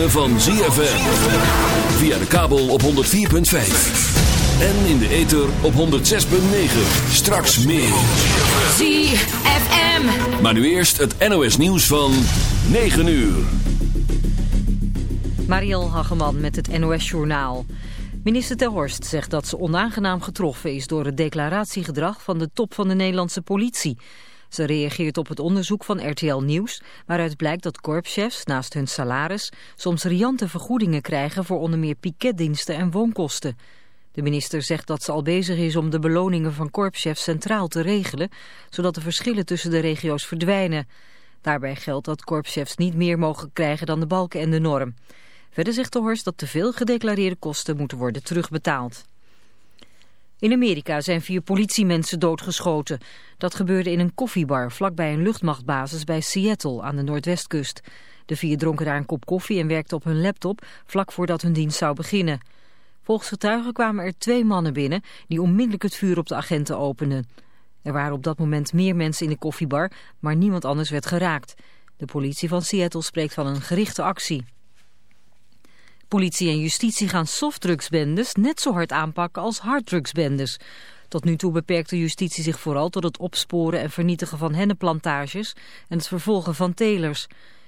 ritme van ZFM. Via de kabel op 104.5. En in de ether op 106.9. Straks meer. ZFM. Maar nu eerst het NOS nieuws van 9 uur. Mariel Hageman met het NOS Journaal. Minister Ter Horst zegt dat ze onaangenaam getroffen is door het declaratiegedrag van de top van de Nederlandse politie. Ze reageert op het onderzoek van RTL Nieuws, waaruit blijkt dat korpschefs naast hun salaris soms riante vergoedingen krijgen voor onder meer piketdiensten en woonkosten. De minister zegt dat ze al bezig is om de beloningen van korpschefs centraal te regelen, zodat de verschillen tussen de regio's verdwijnen. Daarbij geldt dat korpschefs niet meer mogen krijgen dan de balken en de norm. Verder zegt de Horst dat te veel gedeclareerde kosten moeten worden terugbetaald. In Amerika zijn vier politiemensen doodgeschoten. Dat gebeurde in een koffiebar vlakbij een luchtmachtbasis bij Seattle aan de noordwestkust. De vier dronken daar een kop koffie en werkten op hun laptop vlak voordat hun dienst zou beginnen. Volgens getuigen kwamen er twee mannen binnen die onmiddellijk het vuur op de agenten openden. Er waren op dat moment meer mensen in de koffiebar, maar niemand anders werd geraakt. De politie van Seattle spreekt van een gerichte actie. Politie en justitie gaan softdrugsbendes net zo hard aanpakken als harddrugsbendes. Tot nu toe beperkte justitie zich vooral tot het opsporen en vernietigen van hennenplantages en het vervolgen van telers.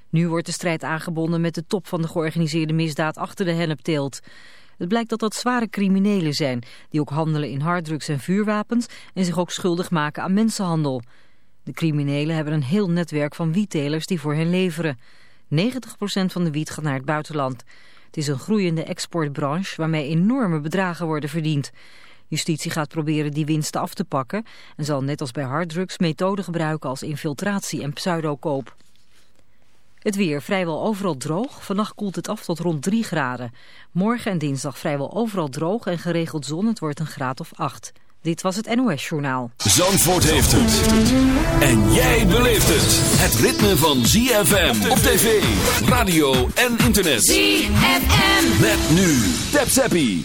Nu wordt de strijd aangebonden met de top van de georganiseerde misdaad achter de hennepteelt. Het blijkt dat dat zware criminelen zijn, die ook handelen in harddrugs en vuurwapens en zich ook schuldig maken aan mensenhandel. De criminelen hebben een heel netwerk van wiettelers die voor hen leveren. 90% van de wiet gaat naar het buitenland. Het is een groeiende exportbranche waarmee enorme bedragen worden verdiend. Justitie gaat proberen die winsten af te pakken en zal net als bij harddrugs methoden gebruiken als infiltratie en pseudokoop. Het weer vrijwel overal droog. Vannacht koelt het af tot rond 3 graden. Morgen en dinsdag vrijwel overal droog en geregeld zon. Het wordt een graad of 8. Dit was het NOS Journaal. Zandvoort heeft het. En jij beleeft het. Het ritme van ZFM op tv, radio en internet. ZFM. Met nu. Tap Zappie.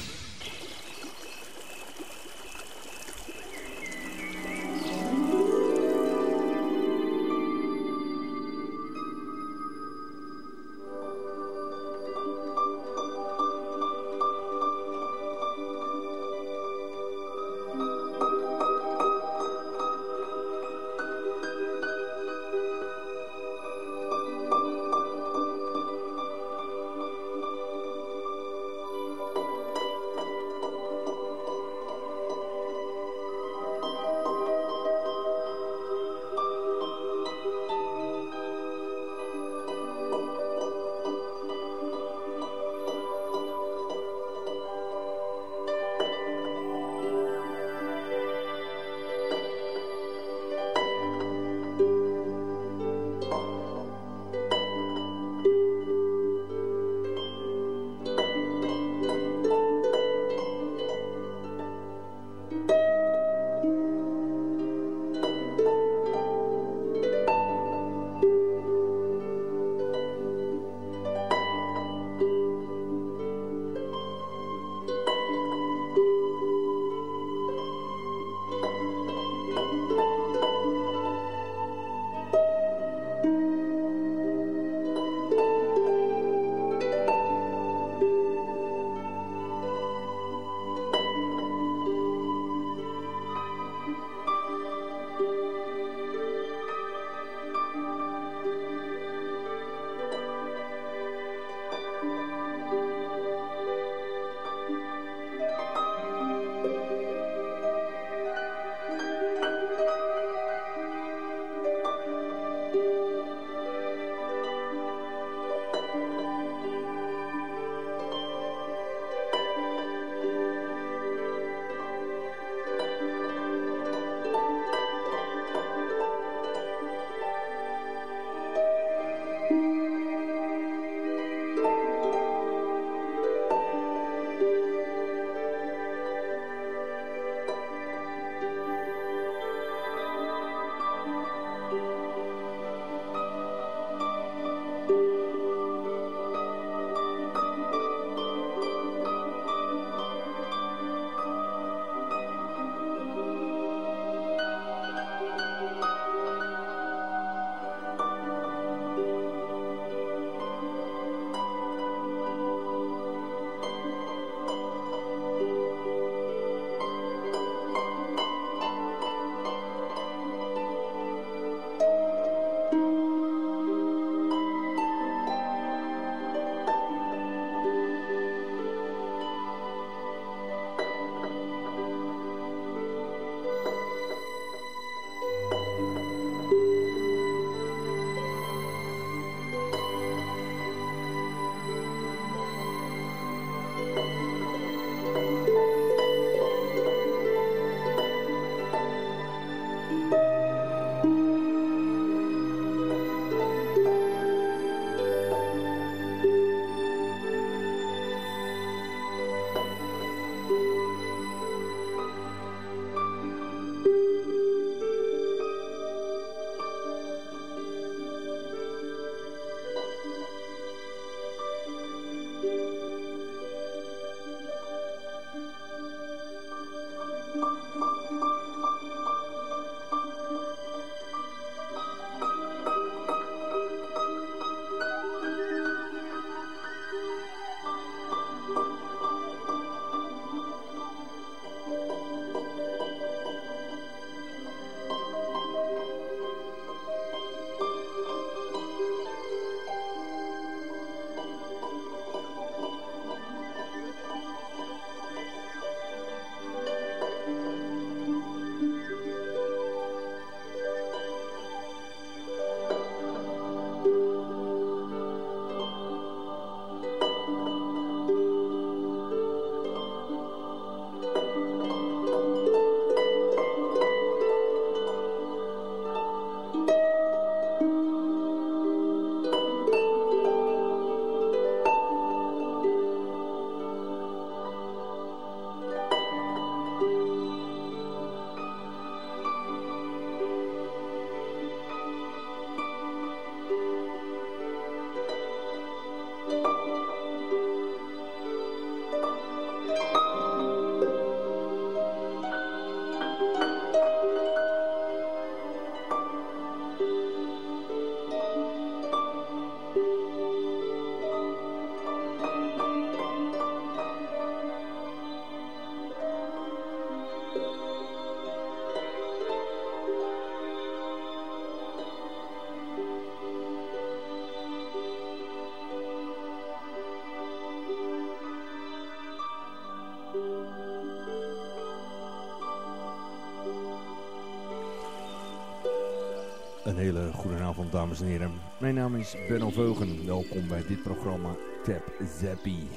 Mijn naam is Benno Veugen. Welkom bij dit programma Tap Zappie.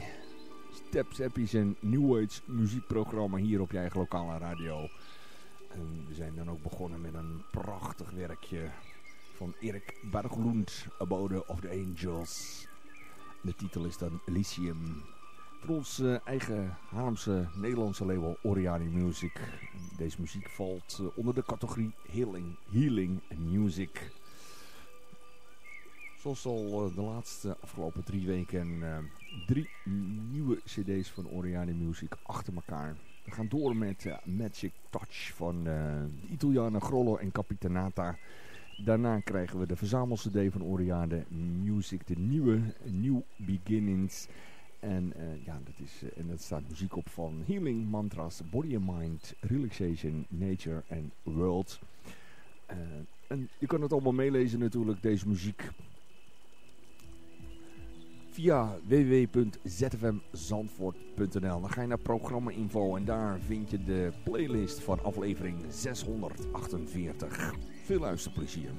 Tap Zappie is een New muziekprogramma hier op je eigen lokale radio. En we zijn dan ook begonnen met een prachtig werkje van Erik Berglund, Abode of the Angels. De titel is dan Elysium. Voor ons eigen Haarlemse Nederlandse label Oriani Music. Deze muziek valt uh, onder de categorie Healing, healing Music. Zoals al uh, de laatste afgelopen drie weken drie nieuwe cd's van Oriani Music achter elkaar. We gaan door met Magic Touch van de Italianen Grollo en Capitanata. Daarna krijgen we de verzamelcd van Oriane Music, de nieuwe New Beginnings... En, uh, ja, dat is, en dat staat muziek op van Healing, Mantras, Body and Mind, Relaxation, Nature en World. En je kan het allemaal meelezen natuurlijk, deze muziek. Via www.zfmzandvoort.nl Dan ga je naar programma info en daar vind je de playlist van aflevering 648. Veel luisterplezier.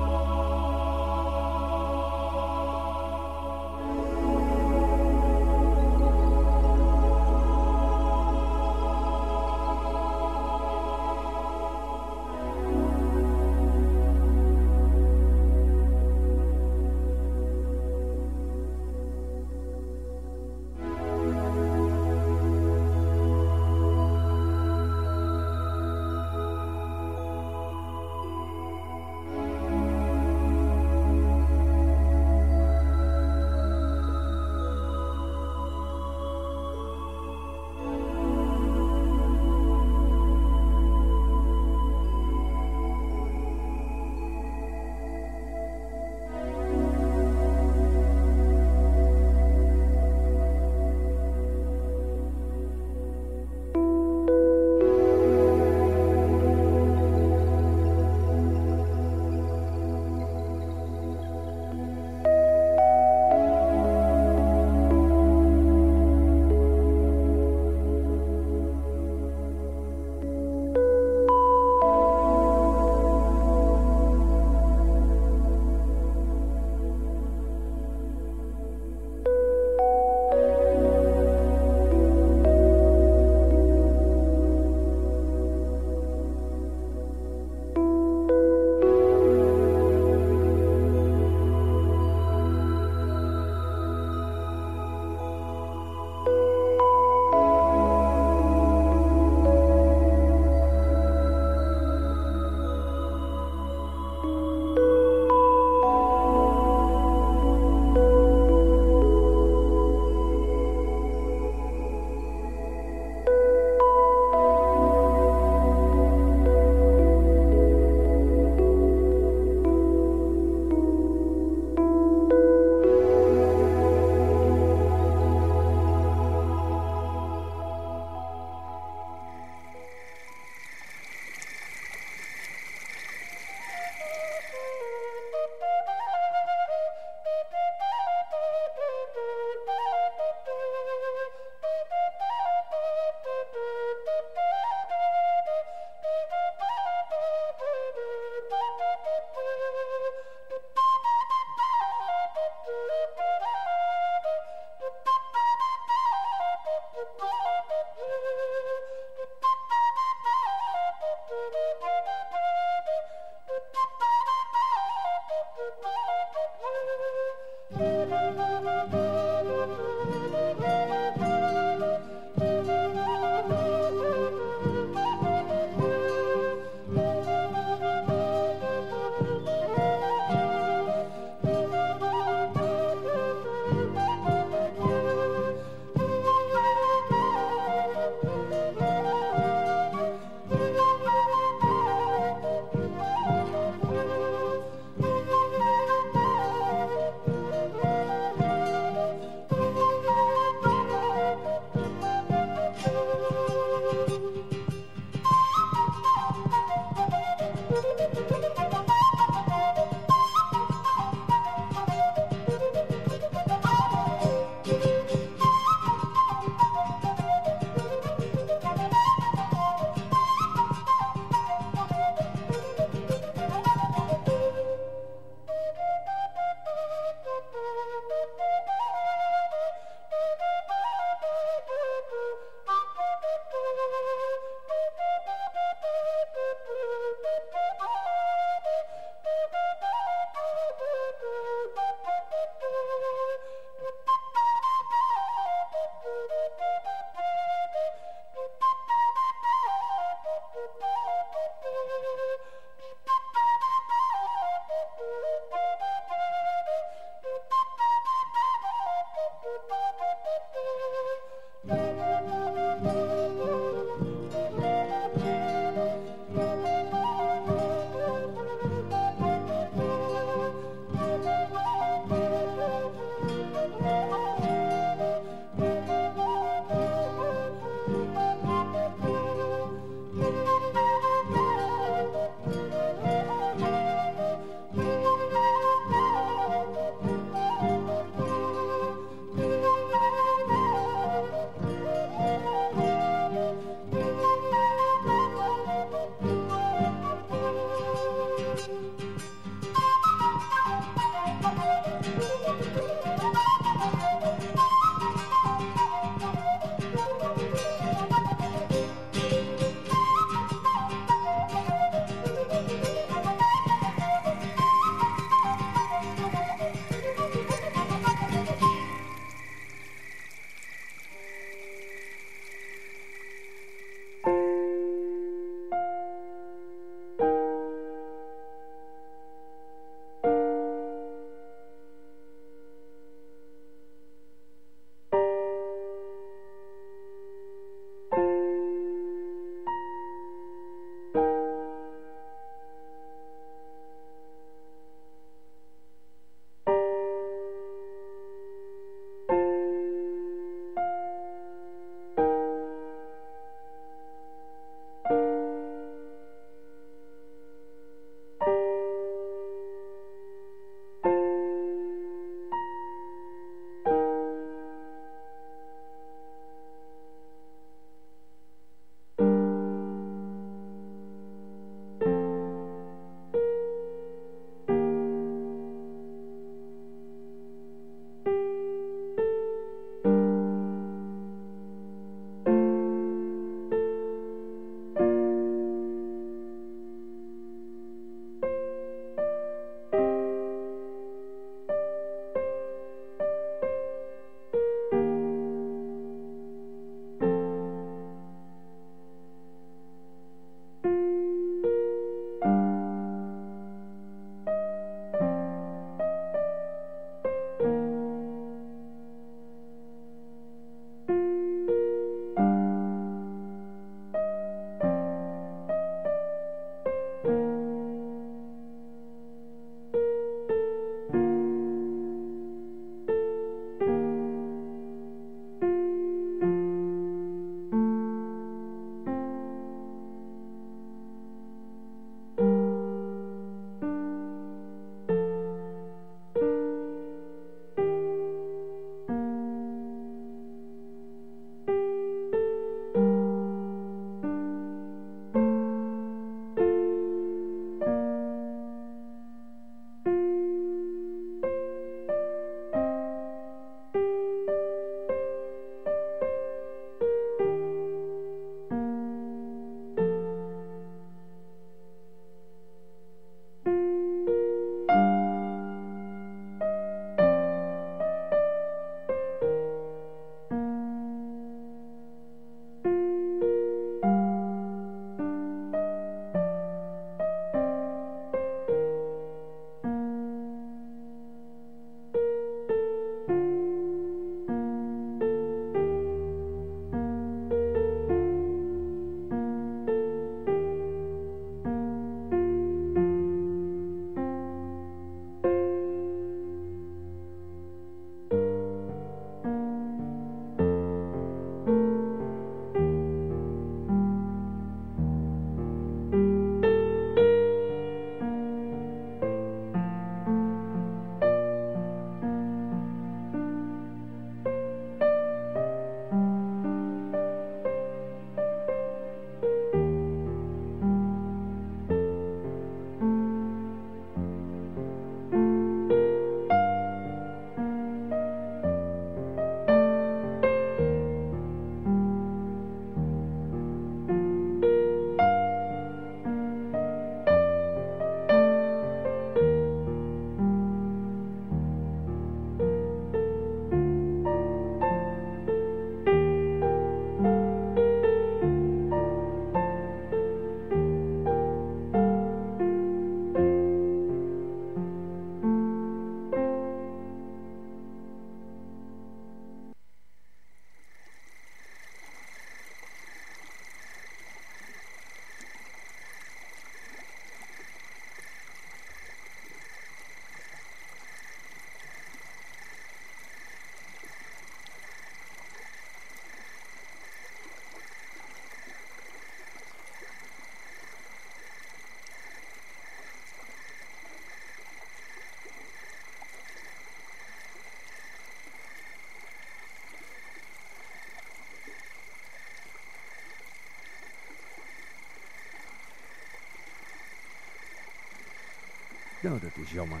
Nou, dat is jammer.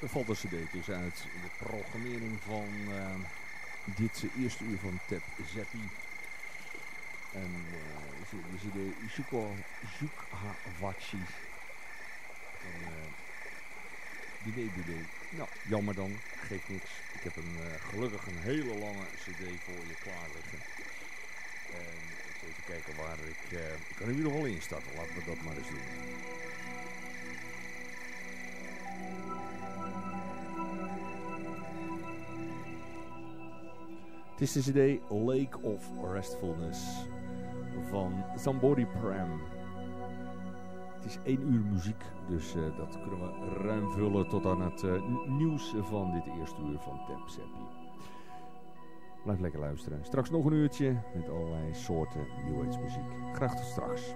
Er valt een cd dus uit de programmering van uh, dit eerste uur van Tap Zeppi. En uh, de cd Shuko Shukhawachi. En uh, die DVD. Nou, jammer dan. Geeft niks. Ik heb een, gelukkig een hele lange cd voor je klaar liggen. En even kijken waar ik... Ik kan hem hier nog wel instarten. Laten we dat maar eens doen. Het is de cd Lake of Restfulness van Somebody Pram. Het is één uur muziek, dus uh, dat kunnen we ruim vullen tot aan het uh, nieuws van dit eerste uur van Tap Seppi. Blijf lekker luisteren. Straks nog een uurtje met allerlei soorten New Age muziek. Graag tot straks.